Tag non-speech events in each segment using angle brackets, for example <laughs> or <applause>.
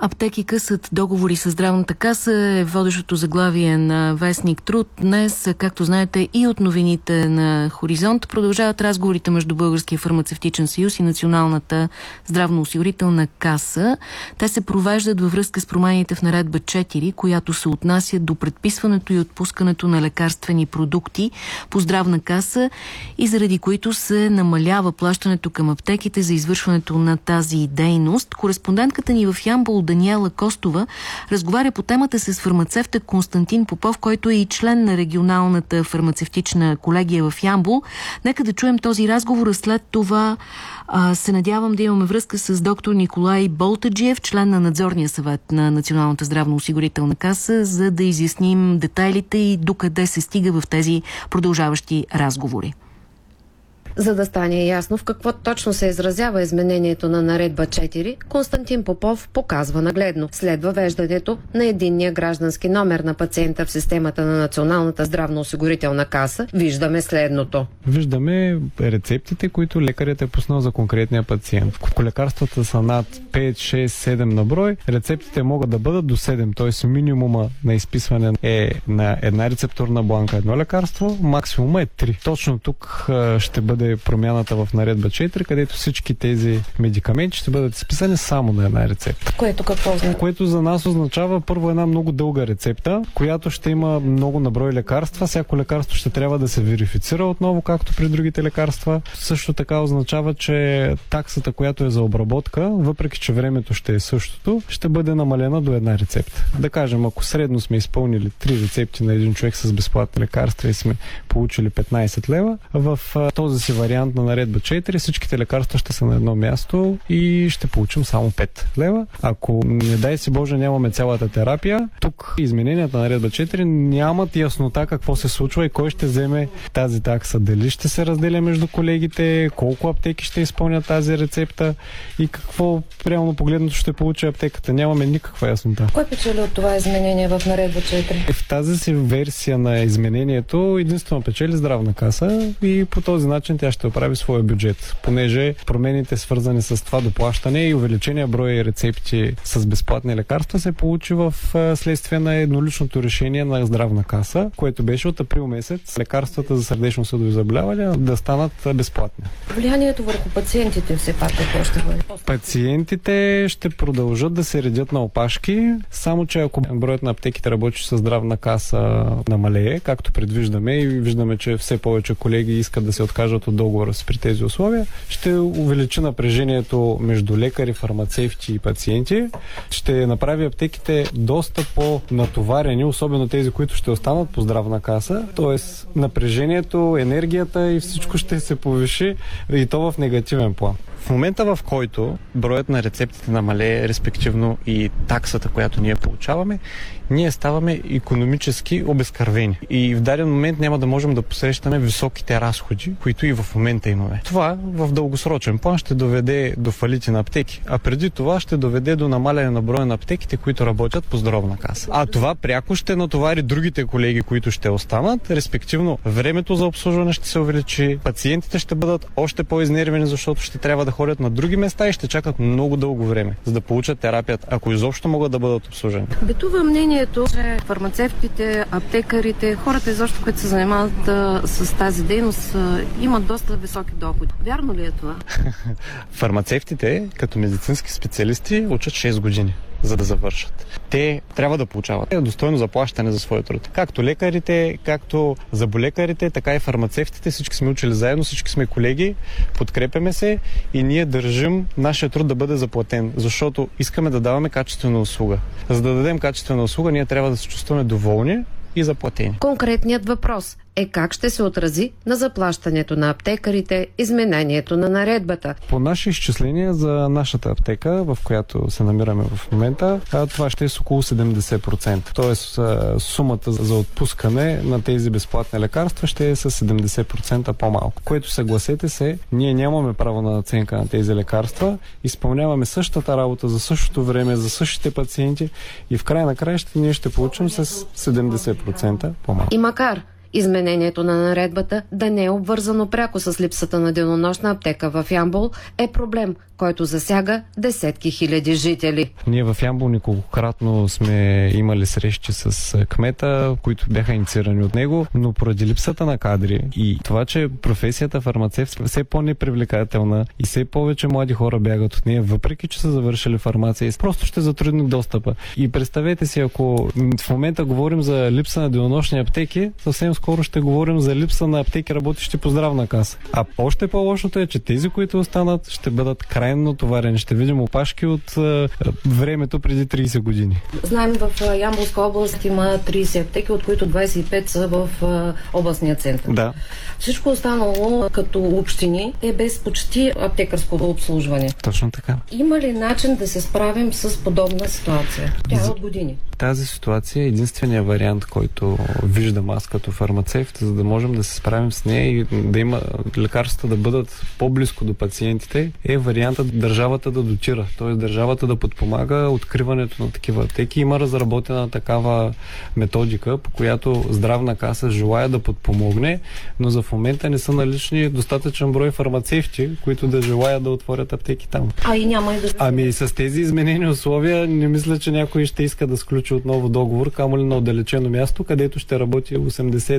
Аптеки късат договори с здравната каса е водещото заглавие на Вестник Труд. Днес, както знаете, и от новините на Хоризонт продължават разговорите между Българския фармацевтичен съюз и Националната здравноосигурителна каса. Те се провеждат във връзка с промените в наредба 4, която се отнася до предписването и отпускането на лекарствени продукти по здравна каса и заради които се намалява плащането към аптеките за извършването на тази дейност. Кореспондентката ни в Ямбол Даниела Костова разговаря по темата с фармацевта Константин Попов, който е и член на регионалната фармацевтична колегия в Ямбол. Нека да чуем този разговор, а след това а, се надявам да имаме връзка с доктор Николай Болтаджиев, член на надзорния съвет на Националната здравноосигурителна каса, за да изясним детайлите и докъде се стига в тези продължаващи разговори. За да стане ясно в какво точно се изразява изменението на наредба 4, Константин Попов показва нагледно. След въвеждането на единния граждански номер на пациента в системата на Националната здравноосигурителна каса, виждаме следното. Виждаме рецептите, които лекарят е пуснал за конкретния пациент. Ако лекарствата са над 5, 6, 7 на брой, рецептите могат да бъдат до 7, т.е. минимума на изписване е на една рецептурна бланка едно лекарство, максимума е 3. Точно тук ще бъде промяната в наредба 4, където всички тези медикаменти ще бъдат изписани само на една рецепта. Което какво означава? Което за нас означава първо една много дълга рецепта, която ще има много наброй лекарства. Всяко лекарство ще трябва да се верифицира отново, както при другите лекарства. Също така означава, че таксата, която е за обработка, въпреки че времето ще е същото, ще бъде намалена до една рецепта. Да кажем, ако средно сме изпълнили три рецепти на един човек с безплатни лекарства и сме получили 15 лева, в този си вариант на наредба 4 всичките лекарства ще са на едно място и ще получим само 5 лева. Ако не дай си Боже нямаме цялата терапия, тук измененията на наредба 4 нямат яснота какво се случва и кой ще вземе тази такса. Дали ще се разделя между колегите, колко аптеки ще изпълнят тази рецепта и какво реално погледнато ще получи аптеката. Нямаме никаква яснота. Кой печели от това изменение в наредба 4? В тази си версия на изменението единствено печели здравна каса и по този начин тя тя ще оправи своя бюджет, понеже промените свързани с това доплащане и увеличения брой рецепти с безплатни лекарства се получи в следствие на едноличното решение на здравна каса, което беше от април месец лекарствата за сърдечно-съдови заболявания да станат безплатни. Влиянието върху пациентите все пак какво ще бъде? Пациентите ще продължат да се редят на опашки, само че ако броят на аптеките работи с здравна каса намалее, както предвиждаме и виждаме, че все повече колеги искат да се откажат от договора си при тези условия, ще увеличи напрежението между лекари, фармацевти и пациенти, ще направи аптеките доста по-натоварени, особено тези, които ще останат по здравна каса, т.е. напрежението, енергията и всичко ще се повиши и то в негативен план. В момента в който броят на рецептите намалее, респективно и таксата, която ние получаваме, ние ставаме економически обезкървени. И в даден момент няма да можем да посрещаме високите разходи, които и в момента имаме. Това в дългосрочен план ще доведе до фалити на аптеки, а преди това ще доведе до намаляне на броя на аптеките, които работят по здравна каса. А това пряко ще натовари другите колеги, които ще останат, респективно времето за обслужване ще се увеличи, пациентите ще бъдат още по-изнервени, защото ще трябва да ходят на други места и ще чакат много дълго време, за да получат терапията, ако изобщо могат да бъдат обслужени. Битува мнението, че фармацевтите, аптекарите, хората изобщо, които се занимават а, с тази дейност, а, имат доста високи доходи. Вярно ли е това? <laughs> Фармацевтите, като медицински специалисти, учат 6 години за да завършат. Те трябва да получават достойно заплащане за своя труд. Както лекарите, както заболекарите, така и фармацевтите. Всички сме учили заедно, всички сме колеги, подкрепяме се и ние държим нашия труд да бъде заплатен, защото искаме да даваме качествена услуга. За да дадем качествена услуга, ние трябва да се чувстваме доволни и заплатени. Конкретният въпрос е как ще се отрази на заплащането на аптекарите изменението на наредбата. По наши изчисления за нашата аптека, в която се намираме в момента, това ще е с около 70%. Тоест сумата за отпускане на тези безплатни лекарства ще е с 70% по-малко. Което съгласете се, ние нямаме право на наценка на тези лекарства, изпълняваме същата работа за същото време, за същите пациенти и в край на краищата ние ще получим с 70% по-малко. И макар Изменението на наредбата да не е обвързано пряко с липсата на денонощна аптека в Ямбол е проблем, който засяга десетки хиляди жители. Ние в Ямбол неколкократно сме имали срещи с кмета, които бяха инициирани от него, но поради липсата на кадри и това, че професията фармацевт все по-непривлекателна и все повече млади хора бягат от нея, въпреки че са завършили фармация, просто ще затрудни достъпа. И представете си, ако в момента говорим за липса на денонощни аптеки, съвсем скоро ще говорим за липса на аптеки, работещи по здравна каса. А още по-лошото е, че тези, които останат, ще бъдат крайно товарени. Ще видим опашки от е, времето преди 30 години. Знаем, в Ямболска област има 30 аптеки, от които 25 са в областния център. Да. Всичко останало като общини е без почти аптекарско обслужване. Точно така. Има ли начин да се справим с подобна ситуация? Тя е от години. Тази ситуация е единствения вариант, който виждам аз като фармацевт, за да можем да се справим с нея и да има лекарствата да бъдат по-близко до пациентите, е вариантът държавата да дотира, т.е. държавата да подпомага откриването на такива аптеки. Има разработена такава методика, по която здравна каса желая да подпомогне, но за в момента не са налични достатъчен брой фармацевти, които да желаят да отворят аптеки там. А и няма и да... Ами с тези изменени условия не мисля, че някой ще иска да сключи отново договор, камо ли на отдалечено място, където ще работи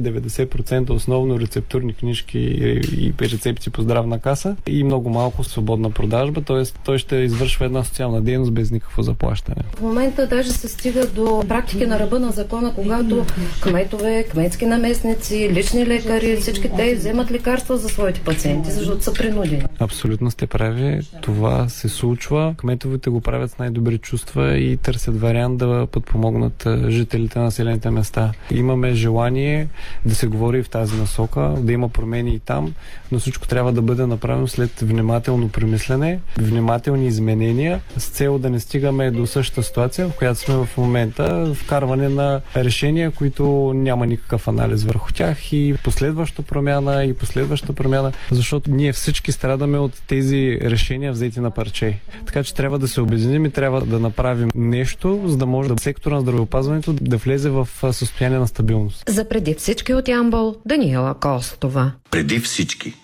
80-90% основно рецептурни книжки и рецепти по здравна каса и много малко свободна продажба, т.е. той ще извършва една социална дейност без никакво заплащане. В момента даже се стига до практики на ръба на закона, когато кметове, кметски наместници, лични лекари, всички те вземат лекарства за своите пациенти, защото са принудени. Абсолютно сте прави. Това се случва. Кметовете го правят с най-добри чувства и търсят вариант да подпомогнат жителите на населените места. Имаме желание да се говори в тази насока, да има промени и там, но всичко трябва да бъде направено след внимателно премислене, внимателни изменения, с цел да не стигаме до същата ситуация, в която сме в момента, вкарване на решения, които няма никакъв анализ върху тях и последваща промяна и последваща промяна, защото ние всички страдаме от тези решения взети на парче. Така че трябва да се обединим и трябва да направим нещо, за да може да сектора на здравеопазването да влезе в състояние на стабилност. За преди всички от Ямбол, Даниела Костова. Преди всички.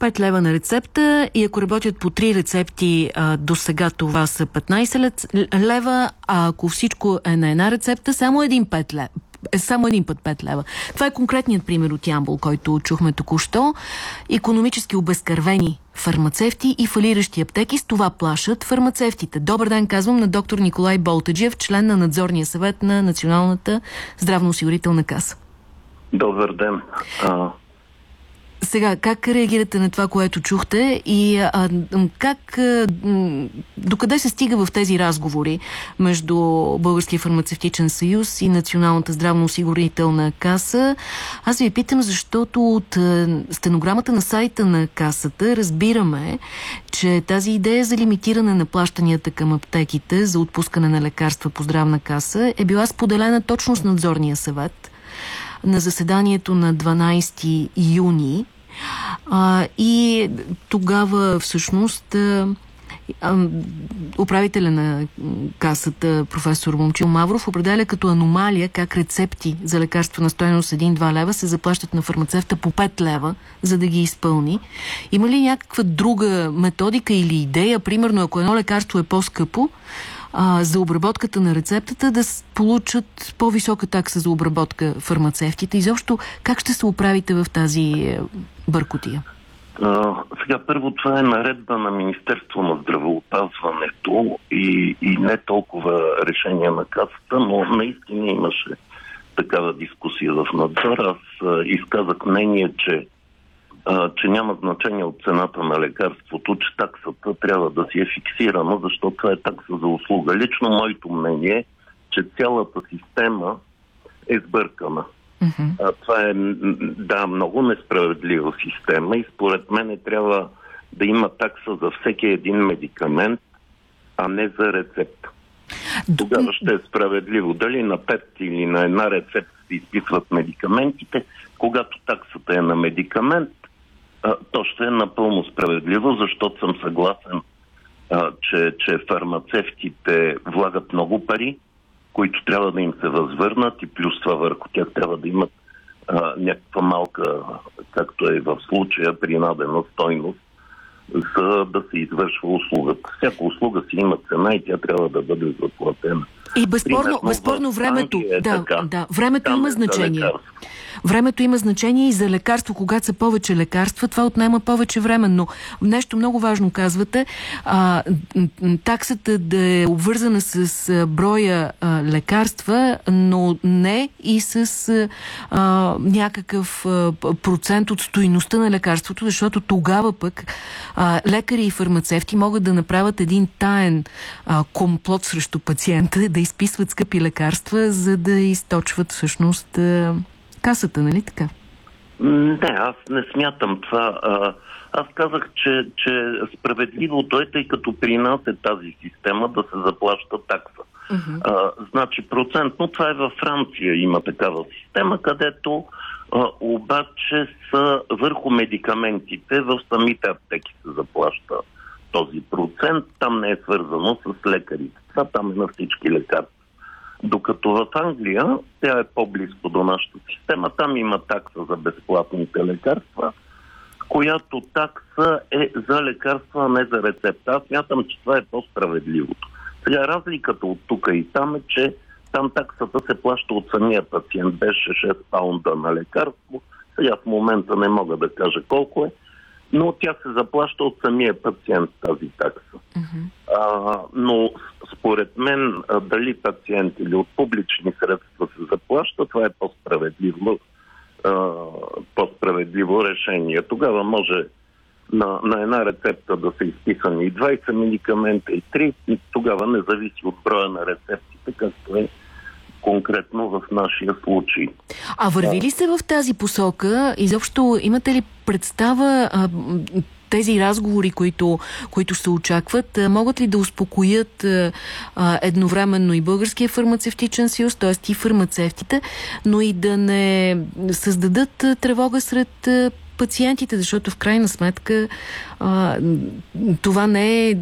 5 лева на рецепта и ако работят по 3 рецепти а, до сега това са 15 лева, а ако всичко е на една рецепта, само един 5 лева е само един път 5 лева. Това е конкретният пример от Ямбол, който чухме току-що. Економически обезкървени фармацевти и фалиращи аптеки с това плашат фармацевтите. Добър ден, казвам на доктор Николай Болтаджиев, член на надзорния съвет на Националната здравноосигурителна каса. Добър ден. А, сега, как реагирате на това, което чухте и а, как, докъде се стига в тези разговори между Българския фармацевтичен съюз и Националната здравноосигурителна каса? Аз ви питам, защото от стенограмата на сайта на касата разбираме, че тази идея за лимитиране на плащанията към аптеките за отпускане на лекарства по здравна каса е била споделена точно с надзорния съвет на заседанието на 12 юни а, и тогава всъщност управителя на касата професор Момчил Мавров определя като аномалия как рецепти за лекарства на стоеност 1-2 лева се заплащат на фармацевта по 5 лева, за да ги изпълни. Има ли някаква друга методика или идея, примерно ако едно лекарство е по-скъпо, а, за обработката на рецептата да получат по-висока такса за обработка фармацевтите? Изобщо как ще се оправите в тази е, бъркотия? А, сега първо това е наредба на Министерство на здравеопазването и, и не толкова решение на касата, но наистина имаше такава дискусия в надзор. Аз а, изказах мнение, че а, че няма значение от цената на лекарството, че таксата трябва да си е фиксирана, защото това е такса за услуга. Лично моето мнение е, че цялата система е сбъркана. Uh-huh. А, това е, да, много несправедлива система и според мен трябва да има такса за всеки един медикамент, а не за рецепта. Тогава ще е справедливо. Дали на пет или на една рецепта се изписват медикаментите, когато таксата е на медикамент, то ще е напълно справедливо, защото съм съгласен, че, че фармацевтите влагат много пари, които трябва да им се възвърнат и плюс това върху тях трябва да имат а, някаква малка, както е в случая, принадена стойност, за да се извършва услугата. Всяка услуга си има цена и тя трябва да бъде заплатена. И безспорно, Примерно, безспорно времето, е да, така. да, времето има е значение. Времето има значение и за лекарство, когато са повече лекарства, това отнема повече време, но нещо много важно казвате, а, таксата да е обвързана с броя а, лекарства, но не и с а, някакъв а, процент от стоиността на лекарството, защото тогава пък а, лекари и фармацевти могат да направят един таен а, комплот срещу пациента, да изписват скъпи лекарства, за да източват всъщност касата, нали така? Не, аз не смятам това. Аз казах, че, че справедливото е, тъй като при нас е тази система да се заплаща такса. Uh-huh. А, значи процентно това е във Франция има такава система, където а, обаче са върху медикаментите в самите аптеки се заплаща този процент. Там не е свързано с лекарите. Това там е на всички лекарства. Докато в Англия, тя е по-близко до нашата система, там има такса за безплатните лекарства, която такса е за лекарства, а не за рецепта. Аз мятам, че това е по-справедливото. Сега разликата от тук и там е, че там таксата се плаща от самия пациент. Беше 6 паунда на лекарство. Сега в момента не мога да кажа колко е но тя се заплаща от самия пациент тази такса. Uh-huh. А, но според мен дали пациент или от публични средства се заплаща, това е по-справедливо, а, по-справедливо решение. Тогава може на, на една рецепта да са изписани и 20 медикамента, и 3, и тогава не зависи от броя на рецептите, както е конкретно в нашия случай. А върви ли се в тази посока? Изобщо имате ли представа а, тези разговори, които, които се очакват, могат ли да успокоят а, едновременно и Българския фармацевтичен съюз, т.е. и фармацевтите, но и да не създадат тревога сред пациентите, защото в крайна сметка а, това, не е,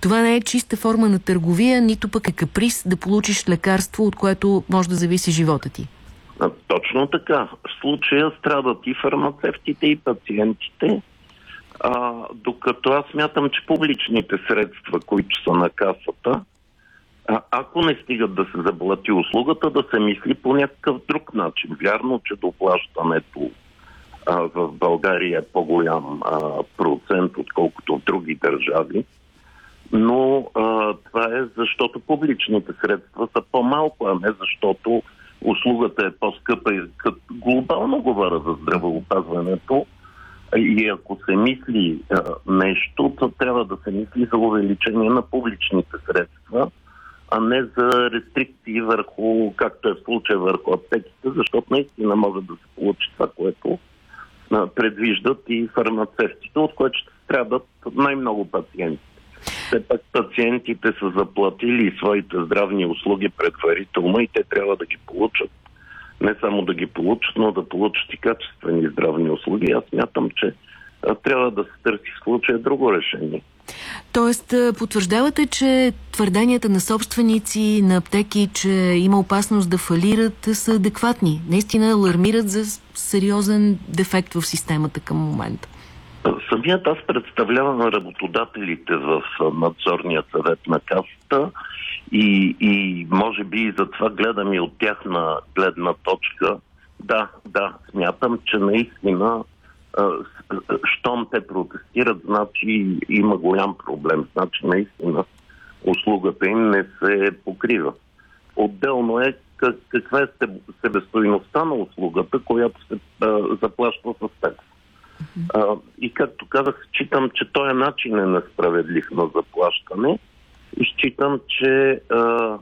това не е чиста форма на търговия, нито пък е каприз да получиш лекарство, от което може да зависи живота ти. Точно така. В случая страдат и фармацевтите, и пациентите, а, докато аз мятам, че публичните средства, които са на касата, а, ако не стигат да се заплати услугата, да се мисли по някакъв друг начин. Вярно, че доплащането в България е по-голям процент, отколкото в други държави. Но а, това е защото публичните средства са по-малко, а не защото услугата е по-скъпа. И глобално говоря за здравеопазването. И ако се мисли а, нещо, то трябва да се мисли за увеличение на публичните средства, а не за рестрикции върху, както е в случая върху аптеките, защото наистина може да се получи това, което предвиждат и фармацевтите, от което ще страдат най-много пациенти. Все пак пациентите са заплатили своите здравни услуги предварително и те трябва да ги получат. Не само да ги получат, но да получат и качествени здравни услуги. Аз мятам, че трябва да се търси в случая друго решение. Тоест, потвърждавате, че твърденията на собственици на аптеки, че има опасност да фалират, са адекватни. Наистина алармират за сериозен дефект в системата към момента. Самият аз представлявам работодателите в надзорния съвет на касата и, и може би и затова гледам и от тяхна гледна точка. Да, да, смятам, че наистина щом те протестират, значи има голям проблем. Значи наистина услугата им не се покрива. Отделно е как, каква е себестоиността на услугата, която се а, заплаща с такса. А, и както казах, считам, че този начин е несправедлив на заплащане и считам, че а,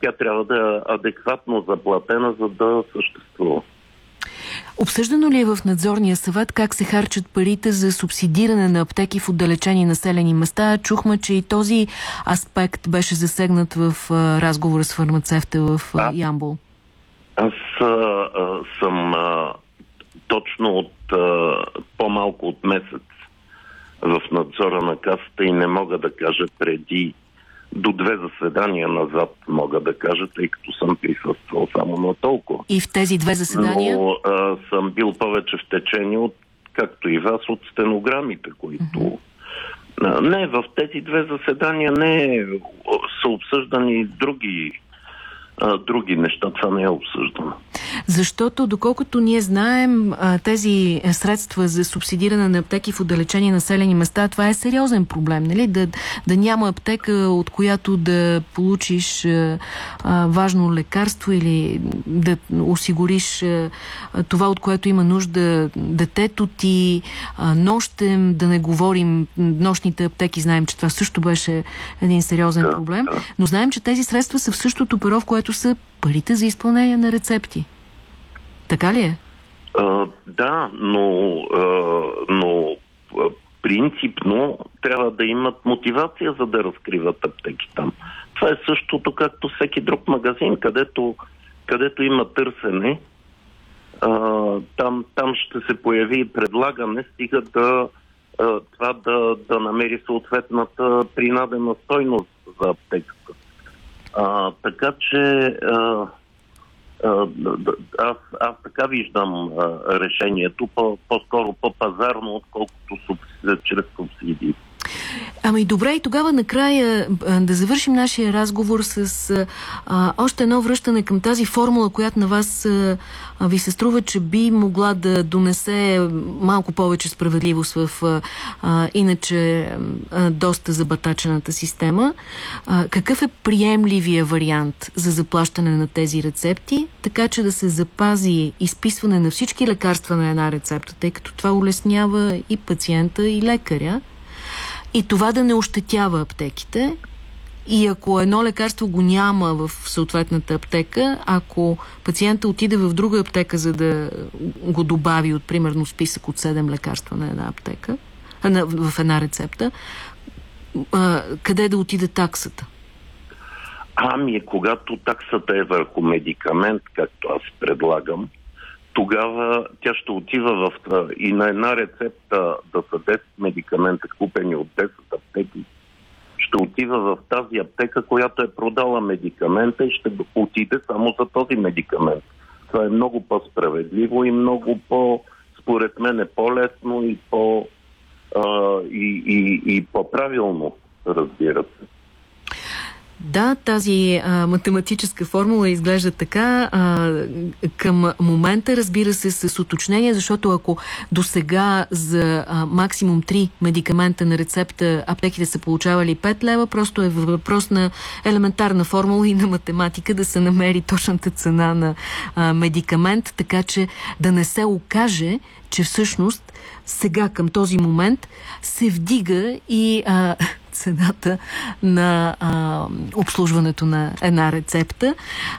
тя трябва да е адекватно заплатена, за да съществува. Обсъждано ли е в надзорния съвет как се харчат парите за субсидиране на аптеки в отдалечени населени места? Чухме, че и този аспект беше засегнат в разговора с фармацевта в а, Ямбол. Аз а, а, съм а, точно от по-малко от месец в надзора на касата и не мога да кажа преди до две заседания назад, мога да кажа, тъй като съм присъствал само на толкова. И в тези две заседания? Но а, съм бил повече в течение от, както и вас, от стенограмите, които... Uh-huh. Не, в тези две заседания не са обсъждани други а, други неща. Това не е обсъждано. Защото, доколкото ние знаем, тези средства за субсидиране на аптеки в отдалечени населени места, това е сериозен проблем, нали? Да, да няма аптека, от която да получиш а, важно лекарство или да осигуриш а, това, от което има нужда детето ти, а, нощем, да не говорим, нощните аптеки, знаем, че това също беше един сериозен да, проблем, но знаем, че тези средства са в същото перо, в което са парите за изпълнение на рецепти. Така ли е? А, да, но, а, но принципно трябва да имат мотивация за да разкриват аптеки там. Това е същото както всеки друг магазин, където, където има търсене, а, там, там ще се появи предлагане, стига да а, това да, да намери съответната принадена стойност за аптеката. А, така че а, а, аз, аз така виждам а, решението, по, по-скоро по-пазарно, отколкото чрез субсидии. Ами добре, и тогава накрая да завършим нашия разговор с а, още едно връщане към тази формула, която на вас а, ви се струва, че би могла да донесе малко повече справедливост в а, иначе а, доста забатачената система. А, какъв е приемливия вариант за заплащане на тези рецепти, така че да се запази изписване на всички лекарства на една рецепта, тъй като това улеснява и пациента, и лекаря? И това да не ощетява аптеките. И ако едно лекарство го няма в съответната аптека, ако пациента отиде в друга аптека, за да го добави от примерно списък от 7 лекарства на една аптека, в една рецепта, къде да отиде таксата? Ами, когато таксата е върху медикамент, както аз предлагам, тогава тя ще отива в... И на една рецепта да са 10 медикамента, купени от 10 аптеки, ще отива в тази аптека, която е продала медикамента и ще отиде само за този медикамент. Това е много по-справедливо и много по, според мен, е по-лесно и, по, а, и, и, и по-правилно, разбира се. Да, тази а, математическа формула изглежда така а, към момента, разбира се, с уточнение, защото ако до сега за а, максимум 3 медикамента на рецепта аптеките са получавали 5 лева, просто е въпрос на елементарна формула и на математика да се намери точната цена на а, медикамент, така че да не се окаже, че всъщност сега към този момент се вдига и а, цената на а, обслужването на една рецепта.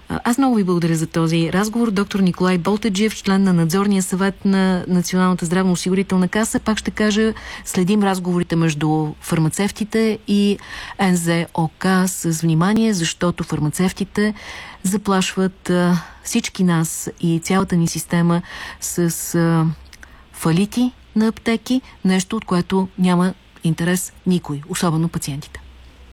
Аз много ви благодаря за този разговор. Доктор Николай Болтеджиев, член на надзорния съвет на Националната здравноосигурителна каса. Пак ще кажа, следим разговорите между фармацевтите и НЗОК с внимание, защото фармацевтите заплашват а, всички нас и цялата ни система с а, фалити на аптеки, нещо от което няма интерес никой, особено пациентите.